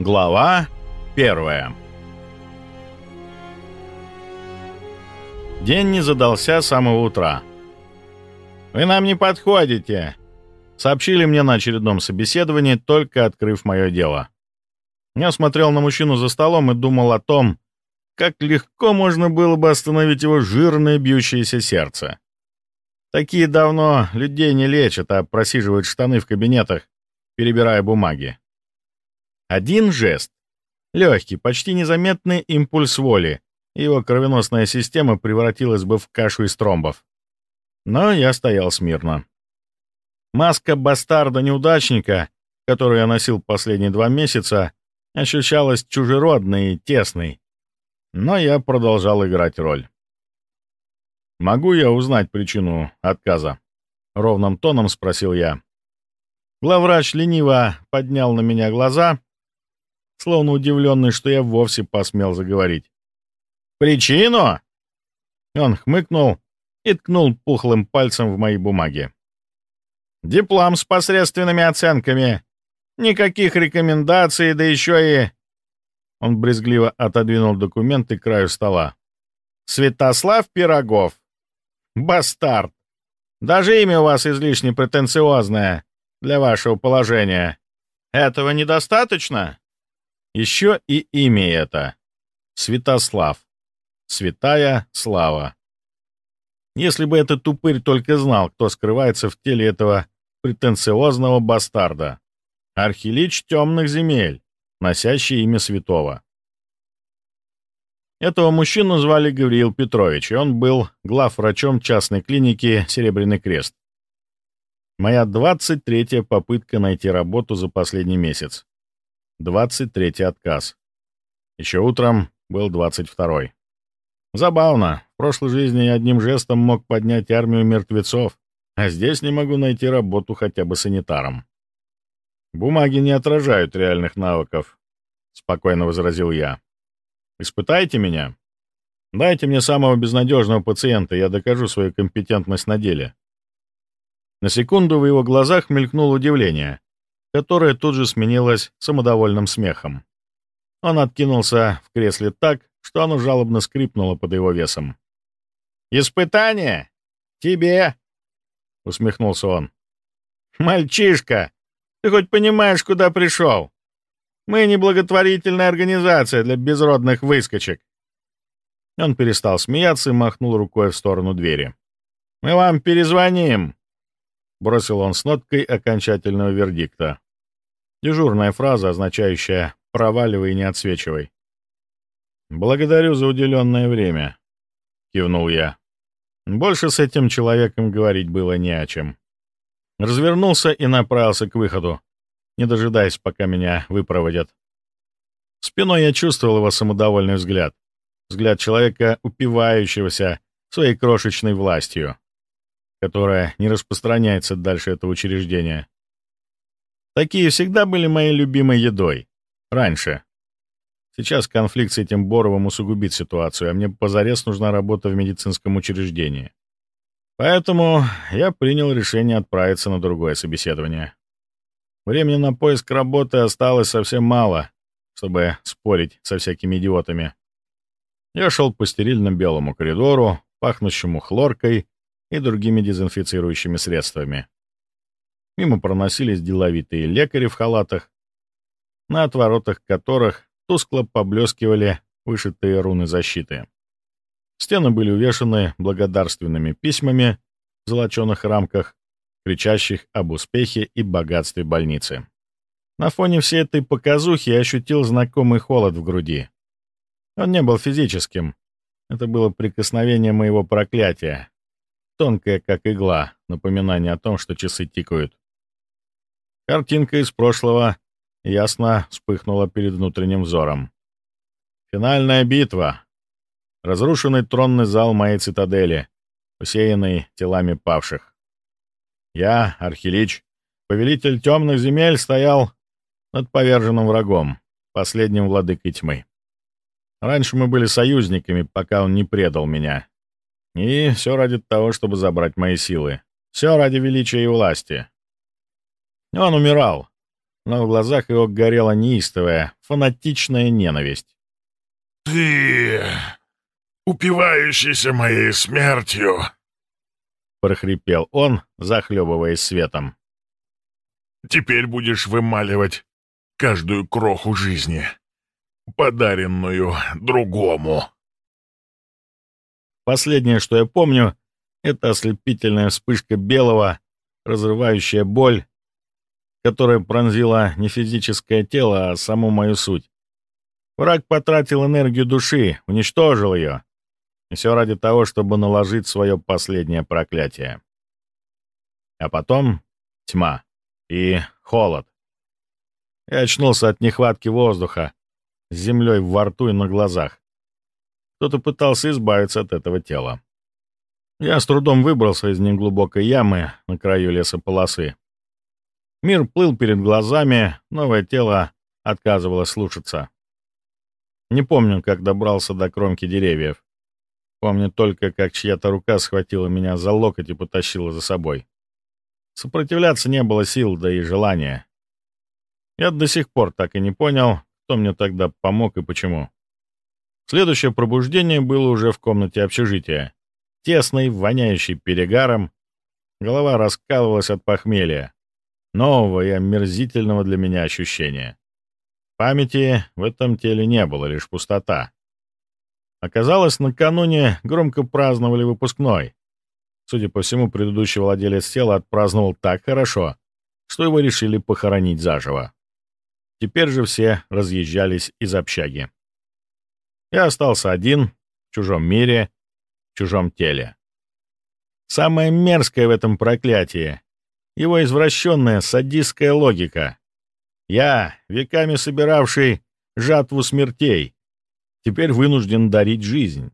Глава первая День не задался с самого утра. «Вы нам не подходите», — сообщили мне на очередном собеседовании, только открыв мое дело. Я смотрел на мужчину за столом и думал о том, как легко можно было бы остановить его жирное бьющееся сердце. Такие давно людей не лечат, а просиживают штаны в кабинетах, перебирая бумаги. Один жест, легкий, почти незаметный импульс воли, его кровеносная система превратилась бы в кашу из тромбов. Но я стоял смирно. Маска бастарда-неудачника, которую я носил последние два месяца, ощущалась чужеродной и тесной, но я продолжал играть роль. «Могу я узнать причину отказа?» — ровным тоном спросил я. Главврач лениво поднял на меня глаза словно удивленный, что я вовсе посмел заговорить. «Причину?» Он хмыкнул и ткнул пухлым пальцем в мои бумаги. «Диплом с посредственными оценками. Никаких рекомендаций, да еще и...» Он брезгливо отодвинул документы к краю стола. «Святослав Пирогов. Бастард. Даже имя у вас излишне претенциозное для вашего положения. Этого недостаточно?» Еще и имя это — Святослав. Святая слава. Если бы этот тупырь только знал, кто скрывается в теле этого претенциозного бастарда. Архилич темных земель, носящий имя святого. Этого мужчину звали Гавриил Петрович, и он был главврачом частной клиники «Серебряный крест». Моя 23-я попытка найти работу за последний месяц. 23-й отказ. Еще утром был 22-й. Забавно. В прошлой жизни я одним жестом мог поднять армию мертвецов, а здесь не могу найти работу хотя бы санитаром. «Бумаги не отражают реальных навыков», — спокойно возразил я. «Испытайте меня. Дайте мне самого безнадежного пациента, я докажу свою компетентность на деле». На секунду в его глазах мелькнуло удивление, которое тут же сменилось самодовольным смехом. Он откинулся в кресле так, что оно жалобно скрипнуло под его весом. «Испытание? Тебе?» — усмехнулся он. «Мальчишка, ты хоть понимаешь, куда пришел? Мы не благотворительная организация для безродных выскочек». Он перестал смеяться и махнул рукой в сторону двери. «Мы вам перезвоним», — бросил он с ноткой окончательного вердикта. Дежурная фраза, означающая «проваливай и не отсвечивай». «Благодарю за уделенное время», — кивнул я. Больше с этим человеком говорить было не о чем. Развернулся и направился к выходу, не дожидаясь, пока меня выпроводят. Спиной я чувствовал его самодовольный взгляд. Взгляд человека, упивающегося своей крошечной властью которая не распространяется дальше этого учреждения. Такие всегда были моей любимой едой. Раньше. Сейчас конфликт с этим Боровым усугубит ситуацию, а мне позарез нужна работа в медицинском учреждении. Поэтому я принял решение отправиться на другое собеседование. Времени на поиск работы осталось совсем мало, чтобы спорить со всякими идиотами. Я шел по стерильно белому коридору, пахнущему хлоркой и другими дезинфицирующими средствами. Мимо проносились деловитые лекари в халатах, на отворотах которых тускло поблескивали вышитые руны защиты. Стены были увешаны благодарственными письмами в золоченых рамках, кричащих об успехе и богатстве больницы. На фоне всей этой показухи ощутил знакомый холод в груди. Он не был физическим. Это было прикосновение моего проклятия, тонкая, как игла, напоминание о том, что часы тикают. Картинка из прошлого ясно вспыхнула перед внутренним взором. Финальная битва. Разрушенный тронный зал моей цитадели, усеянный телами павших. Я, Архилич, повелитель темных земель, стоял над поверженным врагом, последним владыкой тьмы. Раньше мы были союзниками, пока он не предал меня, и все ради того, чтобы забрать мои силы. Все ради величия и власти. Он умирал. но в глазах его горела неистовая, фанатичная ненависть. «Ты, упивающийся моей смертью!» — прохрипел он, захлебываясь светом. «Теперь будешь вымаливать каждую кроху жизни, подаренную другому». Последнее, что я помню, — это ослепительная вспышка белого, разрывающая боль, которая пронзила не физическое тело, а саму мою суть. Враг потратил энергию души, уничтожил ее. И все ради того, чтобы наложить свое последнее проклятие. А потом тьма и холод. Я очнулся от нехватки воздуха, с землей во рту и на глазах. Кто-то пытался избавиться от этого тела. Я с трудом выбрался из неглубокой ямы на краю лесополосы. Мир плыл перед глазами, новое тело отказывалось слушаться. Не помню, как добрался до кромки деревьев. Помню только, как чья-то рука схватила меня за локоть и потащила за собой. Сопротивляться не было сил, да и желания. Я до сих пор так и не понял, кто мне тогда помог и почему. Следующее пробуждение было уже в комнате общежития. Тесной, воняющей перегаром. Голова раскалывалась от похмелья. Нового и омерзительного для меня ощущения. Памяти в этом теле не было, лишь пустота. Оказалось, накануне громко праздновали выпускной. Судя по всему, предыдущий владелец тела отпраздновал так хорошо, что его решили похоронить заживо. Теперь же все разъезжались из общаги. Я остался один, в чужом мире, в чужом теле. Самое мерзкое в этом проклятии — его извращенная садистская логика. Я, веками собиравший жатву смертей, теперь вынужден дарить жизнь.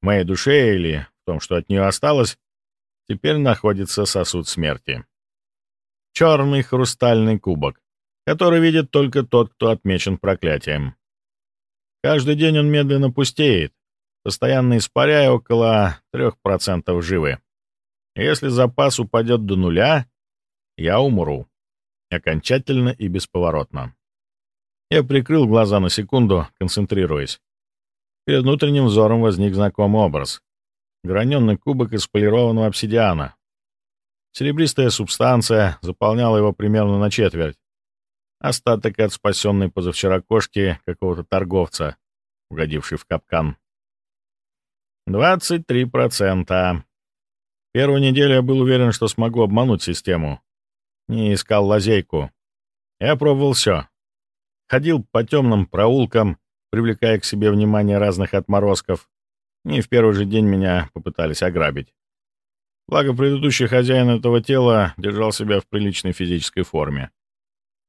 В моей душе или в том, что от нее осталось, теперь находится сосуд смерти. Черный хрустальный кубок, который видит только тот, кто отмечен проклятием. Каждый день он медленно пустеет, постоянно испаряя около 3% живы. Если запас упадет до нуля, я умру. Окончательно и бесповоротно. Я прикрыл глаза на секунду, концентрируясь. Перед внутренним взором возник знакомый образ. Граненный кубок из полированного обсидиана. Серебристая субстанция заполняла его примерно на четверть. Остаток от спасенной позавчера кошки какого-то торговца, угодивший в капкан. 23%. Первую неделю я был уверен, что смогу обмануть систему. Не искал лазейку. Я пробовал все. Ходил по темным проулкам, привлекая к себе внимание разных отморозков. И в первый же день меня попытались ограбить. Благо, предыдущий хозяин этого тела держал себя в приличной физической форме.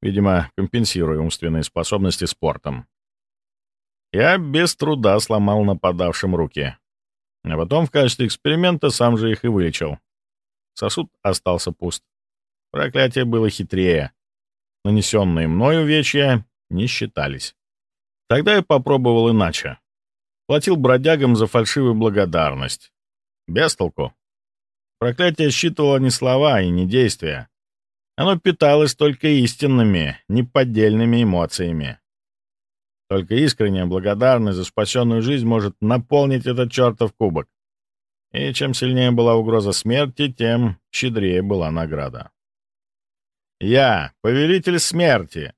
Видимо, компенсируя умственные способности спортом. Я без труда сломал нападавшим руки. А потом в качестве эксперимента сам же их и вылечил. Сосуд остался пуст. Проклятие было хитрее. Нанесенные мною увечья не считались. Тогда я попробовал иначе. Платил бродягам за фальшивую благодарность. Без толку. Проклятие считывало не слова и не действия. Оно питалось только истинными, неподдельными эмоциями. Только искренняя благодарность за спасенную жизнь может наполнить этот чертов кубок. И чем сильнее была угроза смерти, тем щедрее была награда. Я, повелитель смерти,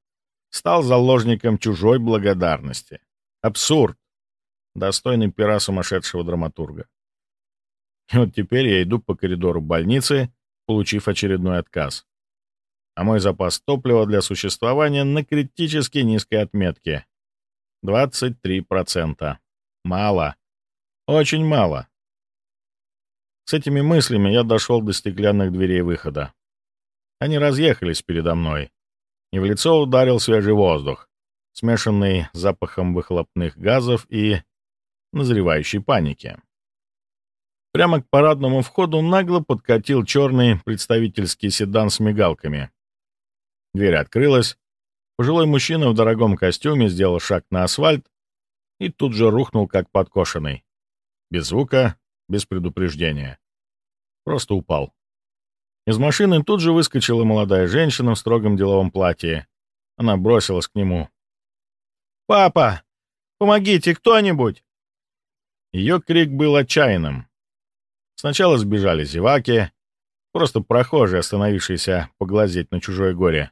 стал заложником чужой благодарности. Абсурд, достойный пера сумасшедшего драматурга. И вот теперь я иду по коридору больницы, получив очередной отказ. А мой запас топлива для существования на критически низкой отметке. 23%. Мало. Очень мало. С этими мыслями я дошел до стеклянных дверей выхода. Они разъехались передо мной, и в лицо ударил свежий воздух, смешанный с запахом выхлопных газов и назревающей паники. Прямо к парадному входу нагло подкатил черный представительский седан с мигалками. Дверь открылась, пожилой мужчина в дорогом костюме сделал шаг на асфальт и тут же рухнул, как подкошенный. Без звука, без предупреждения. Просто упал. Из машины тут же выскочила молодая женщина в строгом деловом платье. Она бросилась к нему. «Папа! Помогите кто-нибудь!» Ее крик был отчаянным. Сначала сбежали зеваки, просто прохожие, остановившиеся поглазеть на чужое горе.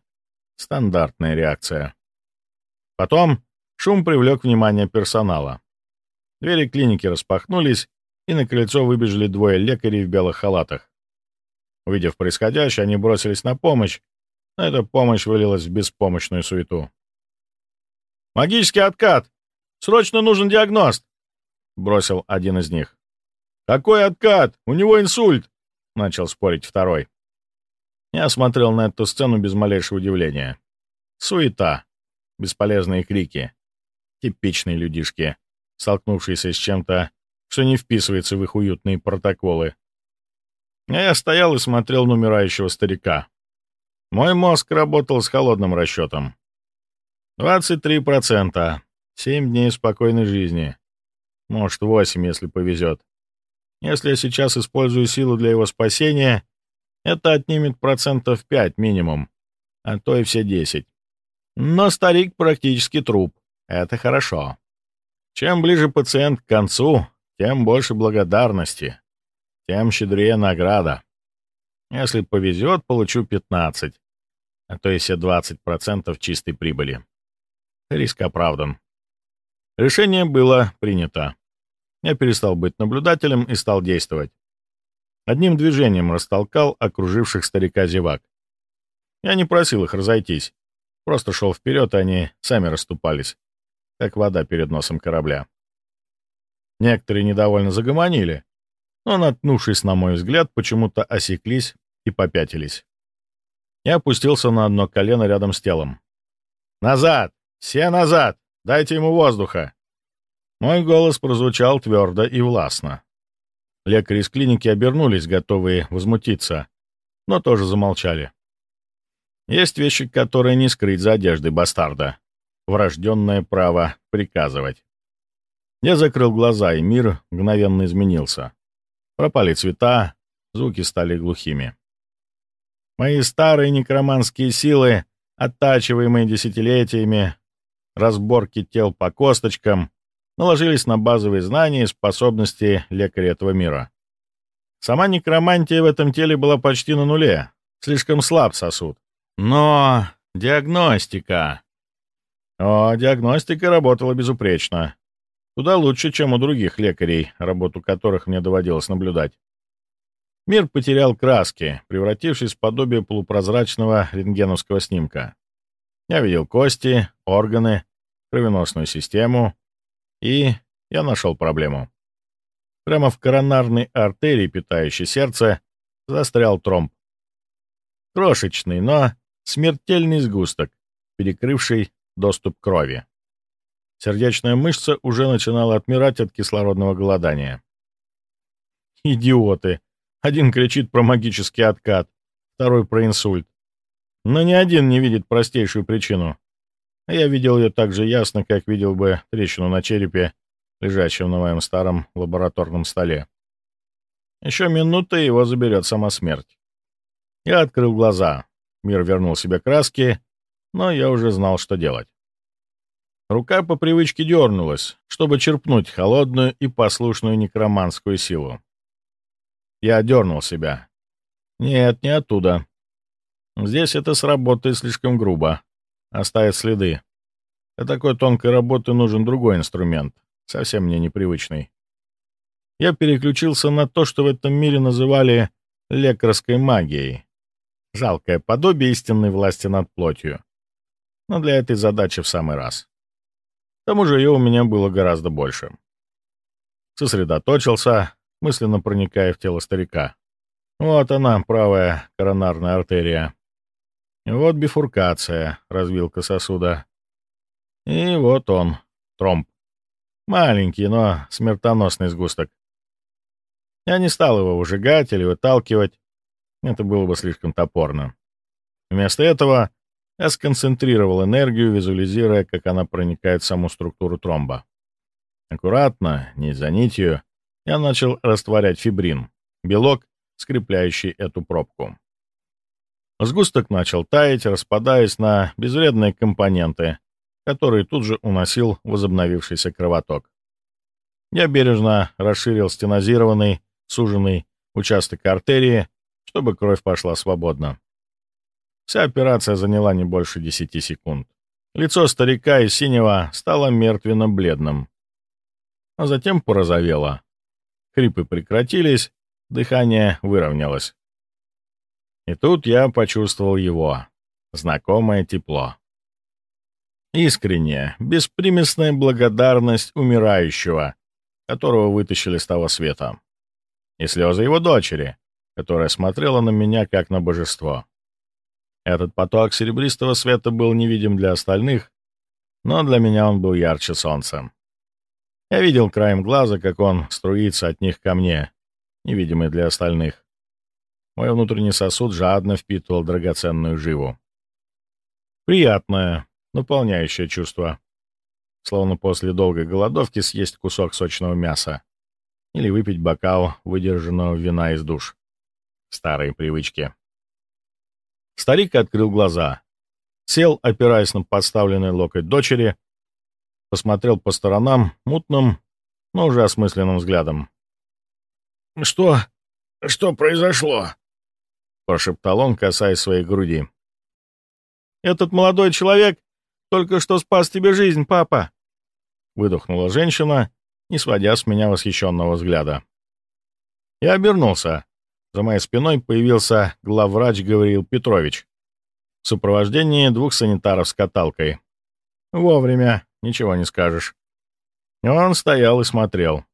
Стандартная реакция. Потом шум привлек внимание персонала. Двери клиники распахнулись, и на крыльцо выбежали двое лекарей в белых халатах. Увидев происходящее, они бросились на помощь, но эта помощь вылилась в беспомощную суету. «Магический откат! Срочно нужен диагност!» — бросил один из них. «Какой откат? У него инсульт!» — начал спорить второй. Я смотрел на эту сцену без малейшего удивления. Суета, бесполезные крики, типичные людишки, столкнувшиеся с чем-то, что не вписывается в их уютные протоколы. А я стоял и смотрел на умирающего старика. Мой мозг работал с холодным расчетом. 23%. Семь дней спокойной жизни. Может, восемь, если повезет. Если я сейчас использую силу для его спасения, это отнимет процентов 5 минимум, а то и все 10. Но старик практически труп. Это хорошо. Чем ближе пациент к концу, тем больше благодарности, тем щедрее награда. Если повезет, получу 15, а то и все 20% чистой прибыли. Риск оправдан. Решение было принято. Я перестал быть наблюдателем и стал действовать. Одним движением растолкал окруживших старика зевак. Я не просил их разойтись. Просто шел вперед, и они сами расступались, как вода перед носом корабля. Некоторые недовольно загомонили, но, наткнувшись на мой взгляд, почему-то осеклись и попятились. Я опустился на одно колено рядом с телом. «Назад! Все назад! Дайте ему воздуха!» Мой голос прозвучал твердо и властно. Лекари из клиники обернулись, готовые возмутиться, но тоже замолчали. Есть вещи, которые не скрыть за одеждой бастарда. Врожденное право приказывать. Я закрыл глаза, и мир мгновенно изменился. Пропали цвета, звуки стали глухими. Мои старые некроманские силы, оттачиваемые десятилетиями, разборки тел по косточкам, наложились на базовые знания и способности лекаря этого мира. Сама некромантия в этом теле была почти на нуле, слишком слаб сосуд. Но диагностика... О, диагностика работала безупречно. Куда лучше, чем у других лекарей, работу которых мне доводилось наблюдать. Мир потерял краски, превратившись в подобие полупрозрачного рентгеновского снимка. Я видел кости, органы, кровеносную систему, и я нашел проблему. Прямо в коронарной артерии, питающей сердце, застрял тромб. Крошечный, но смертельный сгусток, перекрывший доступ крови. Сердечная мышца уже начинала отмирать от кислородного голодания. Идиоты! Один кричит про магический откат, второй про инсульт. Но ни один не видит простейшую причину. Я видел ее так же ясно, как видел бы трещину на черепе, лежащем на моем старом лабораторном столе. Еще минута, и его заберет сама смерть. Я открыл глаза. Мир вернул себе краски, но я уже знал, что делать. Рука по привычке дернулась, чтобы черпнуть холодную и послушную некроманскую силу. Я дернул себя. Нет, не оттуда. Здесь это сработает слишком грубо. Оставит следы. Для такой тонкой работы нужен другой инструмент, совсем мне непривычный. Я переключился на то, что в этом мире называли лекарской магией. Жалкое подобие истинной власти над плотью. Но для этой задачи в самый раз. К тому же ее у меня было гораздо больше. Сосредоточился, мысленно проникая в тело старика. Вот она, правая коронарная артерия. Вот бифуркация, развилка сосуда. И вот он, тромб. Маленький, но смертоносный сгусток. Я не стал его выжигать или выталкивать. Это было бы слишком топорно. Вместо этого я сконцентрировал энергию, визуализируя, как она проникает в саму структуру тромба. Аккуратно, не за нитью, я начал растворять фибрин, белок, скрепляющий эту пробку. Сгусток начал таять, распадаясь на безвредные компоненты, которые тут же уносил возобновившийся кровоток. Я бережно расширил стенозированный, суженный участок артерии, чтобы кровь пошла свободно. Вся операция заняла не больше десяти секунд. Лицо старика из синего стало мертвенно-бледным, а затем порозовело. Хрипы прекратились, дыхание выровнялось. И тут я почувствовал его, знакомое тепло. Искренняя, беспримесная благодарность умирающего, которого вытащили с того света. И слезы его дочери, которая смотрела на меня как на божество. Этот поток серебристого света был невидим для остальных, но для меня он был ярче солнца. Я видел краем глаза, как он струится от них ко мне, невидимый для остальных. Мой внутренний сосуд жадно впитывал драгоценную живу. Приятное, наполняющее чувство. Словно после долгой голодовки съесть кусок сочного мяса или выпить бокал выдержанного вина из душ. Старые привычки. Старик открыл глаза. Сел, опираясь на подставленный локоть дочери, посмотрел по сторонам мутным, но уже осмысленным взглядом. «Что? Что произошло?» — прошептал он, касаясь своей груди. «Этот молодой человек только что спас тебе жизнь, папа!» — выдохнула женщина, не сводя с меня восхищенного взгляда. Я обернулся. За моей спиной появился главврач Гавриил Петрович в сопровождении двух санитаров с каталкой. Вовремя, ничего не скажешь. Он стоял и смотрел.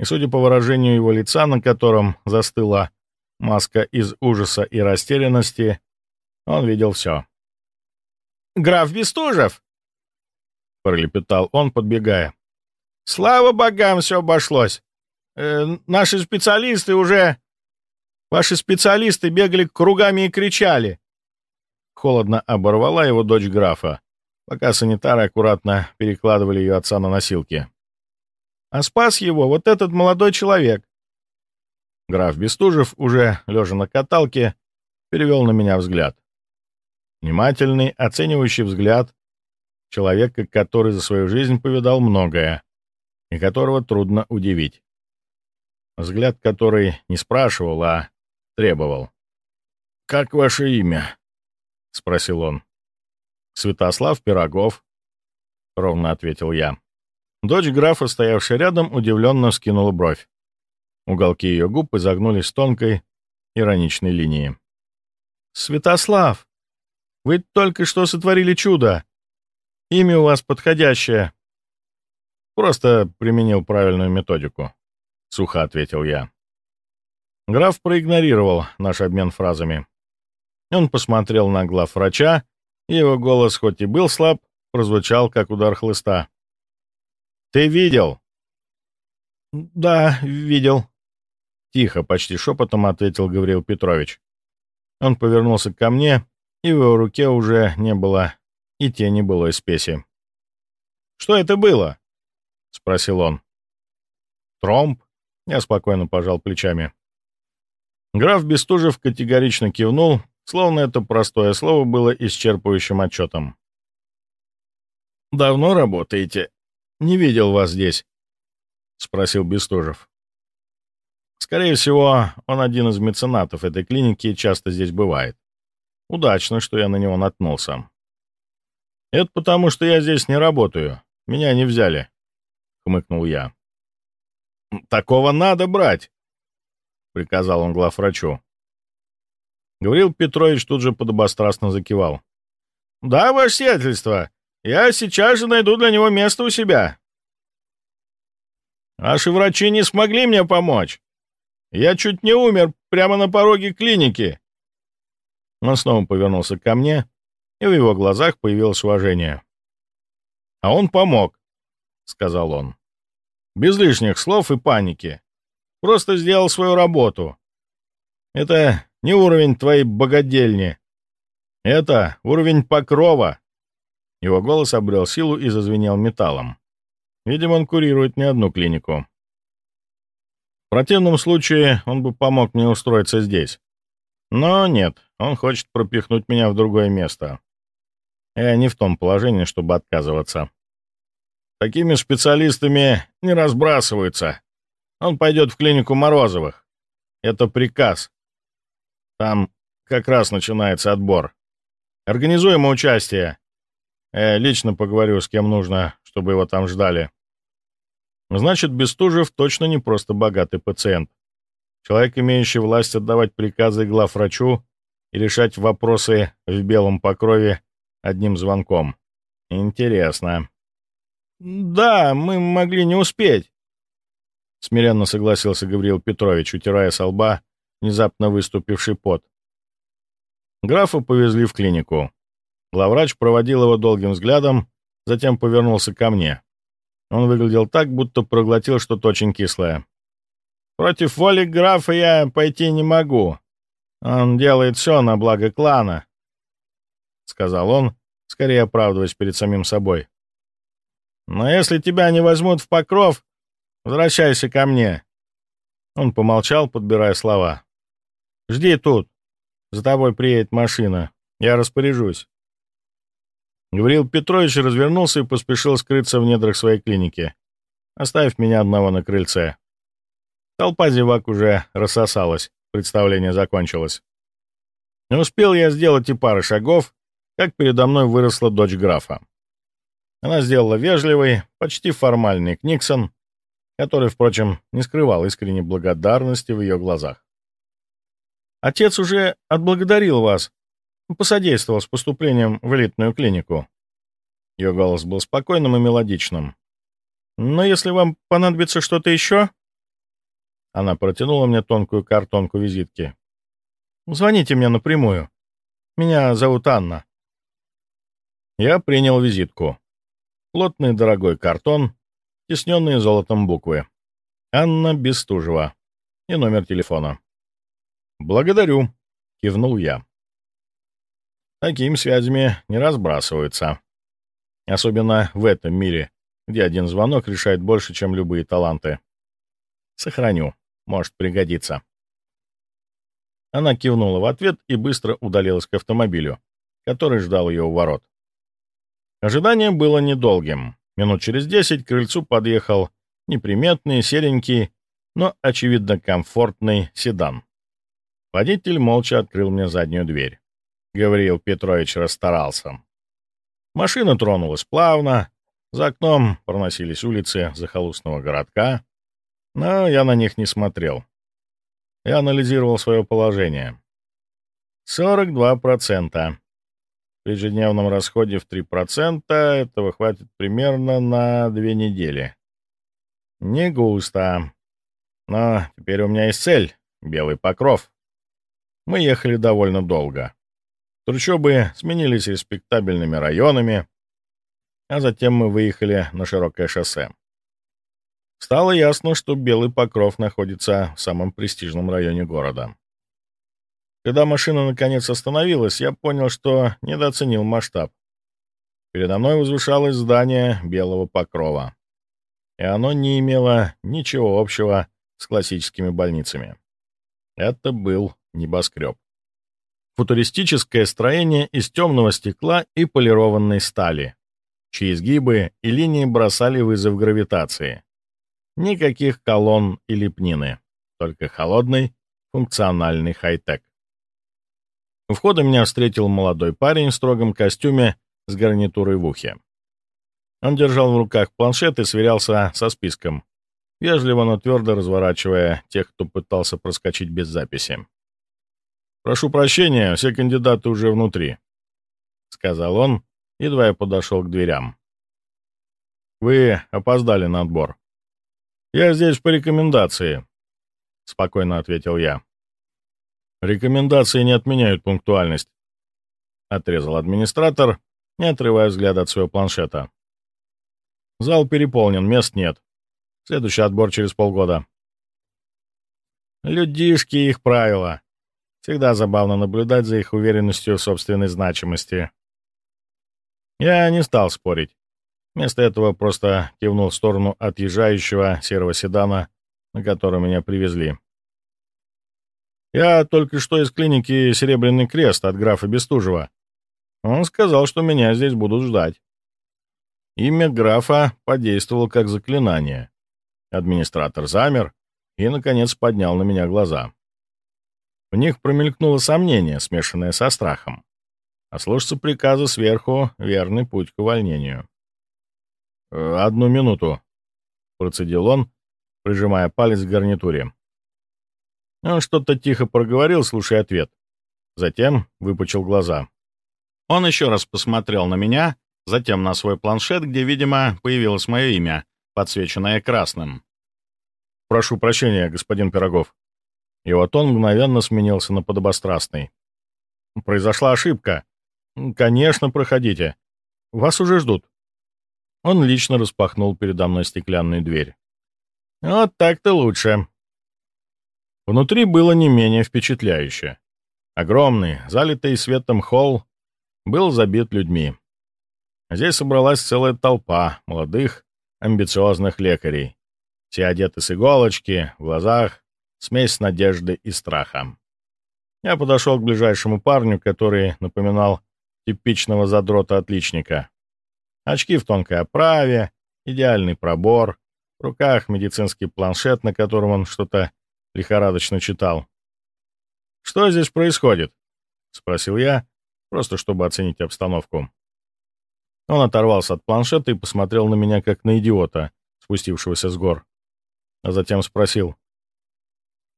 И, судя по выражению его лица, на котором застыла маска из ужаса и растерянности, он видел все. «Граф Бестужев!» — пролепетал он, подбегая. «Слава богам, все обошлось! Э, наши специалисты уже Ваши специалисты бегали кругами и кричали. Холодно оборвала его дочь графа, пока санитары аккуратно перекладывали ее отца на носилки. А спас его вот этот молодой человек. Граф Бестужев, уже лежа на каталке, перевел на меня взгляд. Внимательный, оценивающий взгляд человека, который за свою жизнь повидал многое и которого трудно удивить. Взгляд, который не спрашивал, а требовал. «Как ваше имя?» — спросил он. «Святослав Пирогов», — ровно ответил я. Дочь графа, стоявшая рядом, удивленно скинула бровь. Уголки ее губ изогнулись тонкой, ироничной линией. «Святослав, вы только что сотворили чудо. Имя у вас подходящее». «Просто применил правильную методику», — сухо ответил я. Граф проигнорировал наш обмен фразами. Он посмотрел на глав врача, и его голос, хоть и был слаб, прозвучал, как удар хлыста. «Ты видел?» «Да, видел», — тихо, почти шепотом ответил Гавриил Петрович. Он повернулся ко мне, и в его руке уже не было и тени былой спеси. «Что это было?» — спросил он. «Тромб?» — я спокойно пожал плечами. Граф Бестужев категорично кивнул, словно это простое слово было исчерпывающим отчетом. «Давно работаете? Не видел вас здесь», — спросил Бестужев. Скорее всего, он один из меценатов этой клиники и часто здесь бывает. Удачно, что я на него наткнулся. «Это потому, что я здесь не работаю. Меня не взяли», — хмыкнул я. «Такого надо брать!» — приказал он главврачу. Гаврил Петрович тут же подобострастно закивал. «Да, ваше сиятельство, я сейчас же найду для него место у себя». «Ваши врачи не смогли мне помочь. Я чуть не умер прямо на пороге клиники». Он снова повернулся ко мне, и в его глазах появилось уважение. «А он помог», — сказал он. «Без лишних слов и паники. Просто сделал свою работу. Это не уровень твоей богадельни. Это уровень покрова. Его голос обрел силу и зазвенел металлом. Видимо, он курирует не одну клинику. Противном случае он бы помог мне устроиться здесь. Но нет, он хочет пропихнуть меня в другое место. Я не в том положении, чтобы отказываться. Такими специалистами не разбрасываются. Он пойдет в клинику Морозовых. Это приказ. Там как раз начинается отбор. Организуем участие. Я лично поговорю с кем нужно, чтобы его там ждали. Значит, Бестужев точно не просто богатый пациент. Человек, имеющий власть отдавать приказы главврачу и решать вопросы в белом покрове одним звонком. Интересно. «Да, мы могли не успеть», — смиренно согласился Гавриил Петрович, утирая со лба внезапно выступивший пот. Графа повезли в клинику. Главврач проводил его долгим взглядом, затем повернулся ко мне. Он выглядел так, будто проглотил что-то очень кислое. «Против воли графа я пойти не могу. Он делает все на благо клана», — сказал он, скорее оправдываясь перед самим собой. «Но если тебя не возьмут в покров, возвращайся ко мне». Он помолчал, подбирая слова. «Жди тут. За тобой приедет машина. Я распоряжусь». Гавриил Петрович развернулся и поспешил скрыться в недрах своей клиники, оставив меня одного на крыльце. Толпа зевак уже рассосалась, представление закончилось. Не успел я сделать и пары шагов, как передо мной выросла дочь графа. Она сделала вежливый, почти формальный Книксон, который, впрочем, не скрывал искренней благодарности в ее глазах. «Отец уже отблагодарил вас, посодействовал с поступлением в элитную клинику». Ее голос был спокойным и мелодичным. «Но если вам понадобится что-то еще...» Она протянула мне тонкую картонку визитки. «Звоните мне напрямую. Меня зовут Анна». Я принял визитку. Плотный дорогой картон, тесненные золотом буквы. Анна Бестужева. И номер телефона. «Благодарю», — кивнул я. Такими связями не разбрасываются. Особенно в этом мире, где один звонок решает больше, чем любые таланты. Сохраню. Может пригодиться. Она кивнула в ответ и быстро удалилась к автомобилю, который ждал ее у ворот. Ожидание было недолгим. Минут через десять к крыльцу подъехал неприметный, серенький, но, очевидно, комфортный седан. Водитель молча открыл мне заднюю дверь. Гавриил Петрович расстарался. Машина тронулась плавно, за окном проносились улицы захолустного городка, но я на них не смотрел. Я анализировал свое положение. 42%. При ежедневном расходе в 3% этого хватит примерно на две недели. Не густо. Но теперь у меня есть цель — белый покров. Мы ехали довольно долго. Трущобы сменились респектабельными районами, а затем мы выехали на широкое шоссе. Стало ясно, что Белый Покров находится в самом престижном районе города. Когда машина наконец остановилась, я понял, что недооценил масштаб. Передо мной возвышалось здание Белого Покрова, и оно не имело ничего общего с классическими больницами. Это был небоскреб. Футуристическое строение из темного стекла и полированной стали, чьи изгибы и линии бросали вызов гравитации. Никаких колонн и лепнины, только холодный, функциональный хай-тек. У входа меня встретил молодой парень в строгом костюме с гарнитурой в ухе. Он держал в руках планшет и сверялся со списком, вежливо, но твердо разворачивая тех, кто пытался проскочить без записи. «Прошу прощения, все кандидаты уже внутри», — сказал он, едва я подошел к дверям. «Вы опоздали на отбор». «Я здесь по рекомендации», — спокойно ответил я. «Рекомендации не отменяют пунктуальность», — отрезал администратор, не отрывая взгляд от своего планшета. «Зал переполнен, мест нет. Следующий отбор через полгода». «Людишки их правила. Всегда забавно наблюдать за их уверенностью в собственной значимости». Я не стал спорить. Вместо этого просто кивнул в сторону отъезжающего серого седана, на котором меня привезли. Я только что из клиники «Серебряный крест» от графа Бестужева. Он сказал, что меня здесь будут ждать. Имя графа подействовало как заклинание. Администратор замер и, наконец, поднял на меня глаза. В них промелькнуло сомнение, смешанное со страхом. А слушаться приказа сверху — верный путь к увольнению. «Э, «Одну минуту», — процедил он, прижимая палец к гарнитуре. Он что-то тихо проговорил, слушая ответ. Затем выпучил глаза. Он еще раз посмотрел на меня, затем на свой планшет, где, видимо, появилось мое имя, подсвеченное красным. «Прошу прощения, господин Пирогов». И вот он мгновенно сменился на подобострастный. «Произошла ошибка. Конечно, проходите. Вас уже ждут». Он лично распахнул передо мной стеклянную дверь. «Вот так-то лучше». Внутри было не менее впечатляюще. Огромный, залитый светом холл был забит людьми. Здесь собралась целая толпа молодых, амбициозных лекарей. Все одеты с иголочки, в глазах смесь надежды и страха. Я подошел к ближайшему парню, который напоминал типичного задрота-отличника. Очки в тонкой оправе, идеальный пробор, в руках медицинский планшет, на котором он что-то лихорадочно читал. «Что здесь происходит?» — спросил я, просто чтобы оценить обстановку. Он оторвался от планшета и посмотрел на меня, как на идиота, спустившегося с гор. А затем спросил.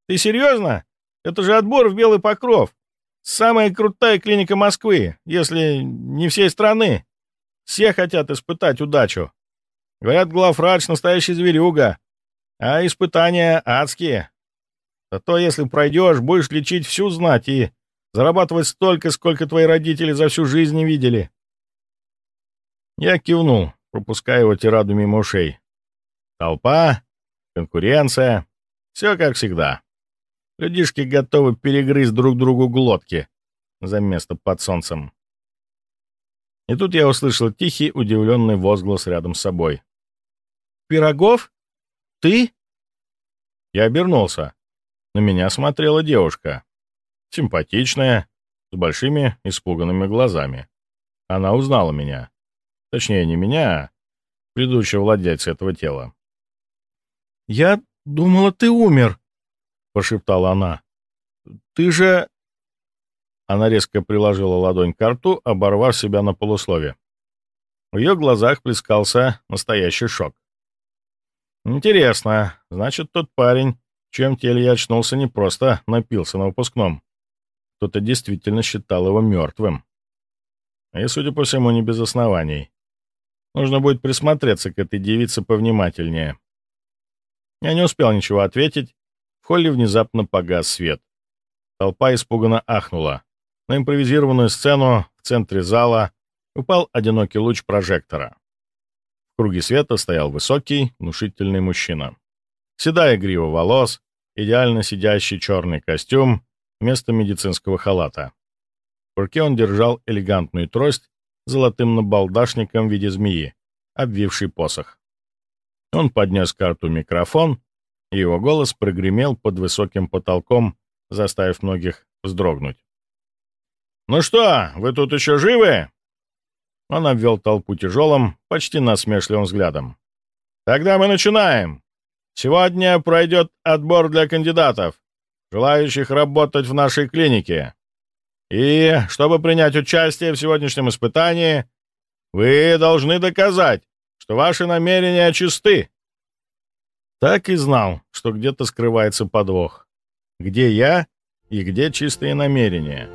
«Ты серьезно? Это же отбор в Белый Покров. Самая крутая клиника Москвы, если не всей страны. Все хотят испытать удачу. Говорят, главврач — настоящий зверюга, а испытания адские. Зато если пройдешь, будешь лечить всю знать и зарабатывать столько, сколько твои родители за всю жизнь не видели. Я кивнул, пропуская его тираду мимо ушей. Толпа, конкуренция, все как всегда. Людишки готовы перегрызть друг другу глотки за место под солнцем. И тут я услышал тихий, удивленный возглас рядом с собой. «Пирогов? Ты?» Я обернулся. На меня смотрела девушка. Симпатичная, с большими испуганными глазами. Она узнала меня. Точнее, не меня, а предыдущего владельца этого тела. «Я думала, ты умер», — прошептала она. «Ты же...» Она резко приложила ладонь к рту, оборвав себя на полуслове. В ее глазах плескался настоящий шок. «Интересно, значит, тот парень, в чьем теле я очнулся, не просто напился на выпускном. Кто-то действительно считал его мертвым. И, судя по всему, не без оснований. Нужно будет присмотреться к этой девице повнимательнее. Я не успел ничего ответить. Холле внезапно погас свет. Толпа испуганно ахнула. На импровизированную сцену в центре зала упал одинокий луч прожектора. В круге света стоял высокий, внушительный мужчина. Седая грива волос, идеально сидящий черный костюм вместо медицинского халата. В руке он держал элегантную трость золотым набалдашником в виде змеи, обвивший посох. Он поднес карту микрофон, его голос прогремел под высоким потолком, заставив многих вздрогнуть. «Ну что, вы тут еще живы?» Он обвел толпу тяжелым, почти насмешливым взглядом. «Тогда мы начинаем. Сегодня пройдет отбор для кандидатов, желающих работать в нашей клинике. И, чтобы принять участие в сегодняшнем испытании, вы должны доказать, что ваши намерения чисты. Так и знал, что где-то скрывается подвох. Где я и где чистые намерения.